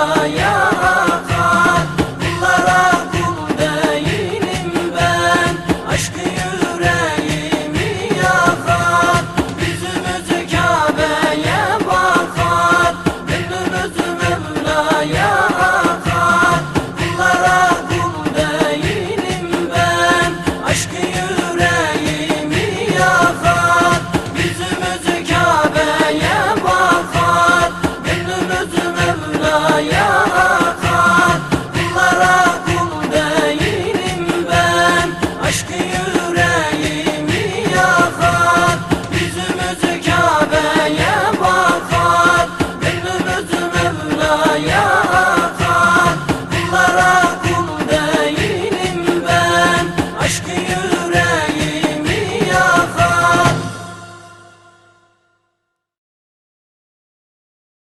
yeah. Mevla ya